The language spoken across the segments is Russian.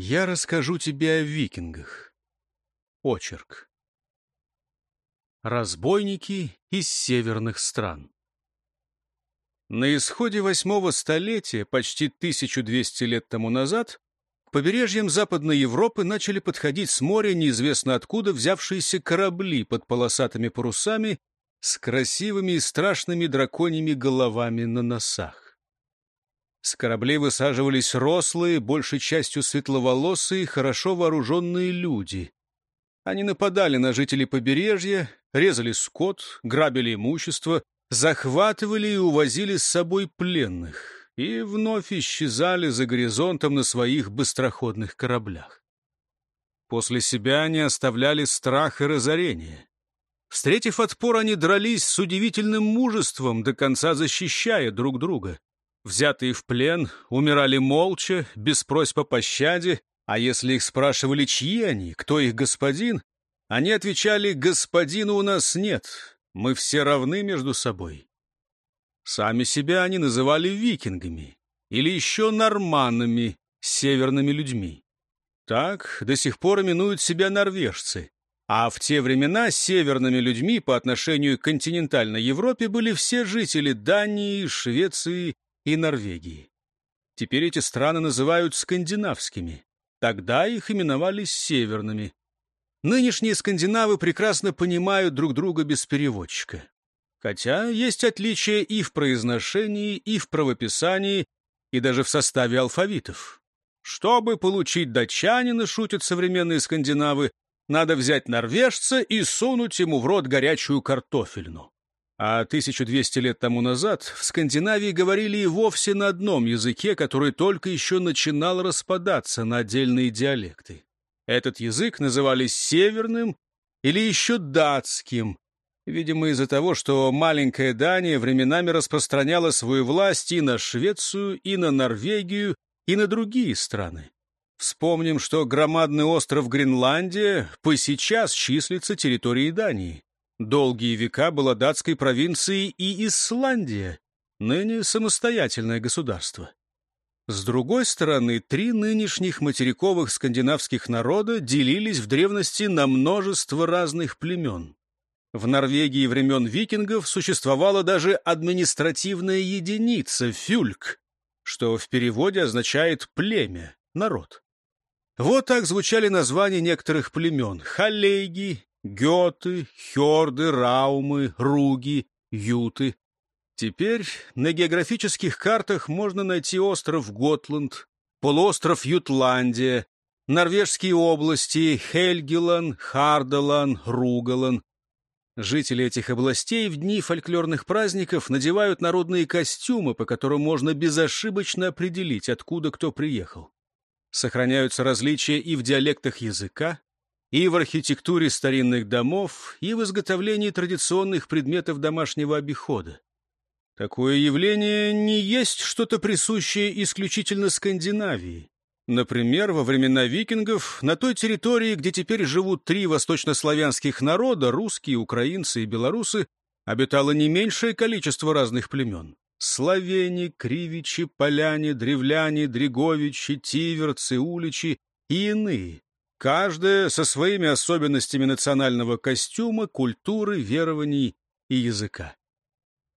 Я расскажу тебе о викингах. Очерк. Разбойники из северных стран. На исходе восьмого столетия, почти 1200 лет тому назад, к побережьям Западной Европы начали подходить с моря неизвестно откуда взявшиеся корабли под полосатыми парусами с красивыми и страшными драконьими головами на носах. С кораблей высаживались рослые, большей частью светловолосые, хорошо вооруженные люди. Они нападали на жителей побережья, резали скот, грабили имущество, захватывали и увозили с собой пленных и вновь исчезали за горизонтом на своих быстроходных кораблях. После себя они оставляли страх и разорение. Встретив отпор, они дрались с удивительным мужеством, до конца защищая друг друга. Взятые в плен, умирали молча, без просьб о пощаде, а если их спрашивали, чьи они, кто их господин, они отвечали, господина у нас нет, мы все равны между собой. Сами себя они называли викингами или еще норманами, северными людьми. Так до сих пор именуют себя норвежцы. А в те времена северными людьми по отношению к континентальной Европе были все жители Дании, Швеции и Норвегии. Теперь эти страны называют скандинавскими. Тогда их именовали северными. Нынешние скандинавы прекрасно понимают друг друга без переводчика. Хотя есть отличия и в произношении, и в правописании, и даже в составе алфавитов. Чтобы получить датчанина, шутят современные скандинавы, надо взять норвежца и сунуть ему в рот горячую картофельну. А 1200 лет тому назад в Скандинавии говорили и вовсе на одном языке, который только еще начинал распадаться на отдельные диалекты. Этот язык называли северным или еще датским, видимо, из-за того, что маленькая Дания временами распространяла свою власть и на Швецию, и на Норвегию, и на другие страны. Вспомним, что громадный остров Гренландия по сейчас числится территорией Дании. Долгие века была датской провинцией и Исландия, ныне самостоятельное государство. С другой стороны, три нынешних материковых скандинавских народа делились в древности на множество разных племен. В Норвегии времен викингов существовала даже административная единица – фюльк, что в переводе означает «племя», «народ». Вот так звучали названия некоторых племен – халейги, Геты, Хёрды, Раумы, Руги, Юты. Теперь на географических картах можно найти остров Готланд, полуостров Ютландия, норвежские области Хельгелан, Харделан, Ругалан. Жители этих областей в дни фольклорных праздников надевают народные костюмы, по которым можно безошибочно определить, откуда кто приехал. Сохраняются различия и в диалектах языка, и в архитектуре старинных домов, и в изготовлении традиционных предметов домашнего обихода. Такое явление не есть что-то присущее исключительно Скандинавии. Например, во времена викингов на той территории, где теперь живут три восточнославянских народа, русские, украинцы и белорусы, обитало не меньшее количество разных племен. Словени, кривичи, поляне, древляне, дреговичи, тиверцы, уличи и иные. Каждая со своими особенностями национального костюма, культуры, верований и языка.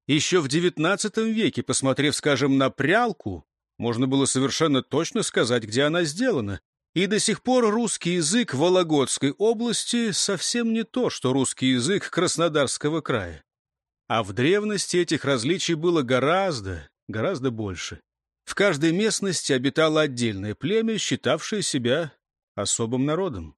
Еще в XIX веке, посмотрев, скажем, на прялку, можно было совершенно точно сказать, где она сделана. И до сих пор русский язык Вологодской области совсем не то, что русский язык Краснодарского края. А в древности этих различий было гораздо, гораздо больше. В каждой местности обитало отдельное племя, считавшее себя особым народом.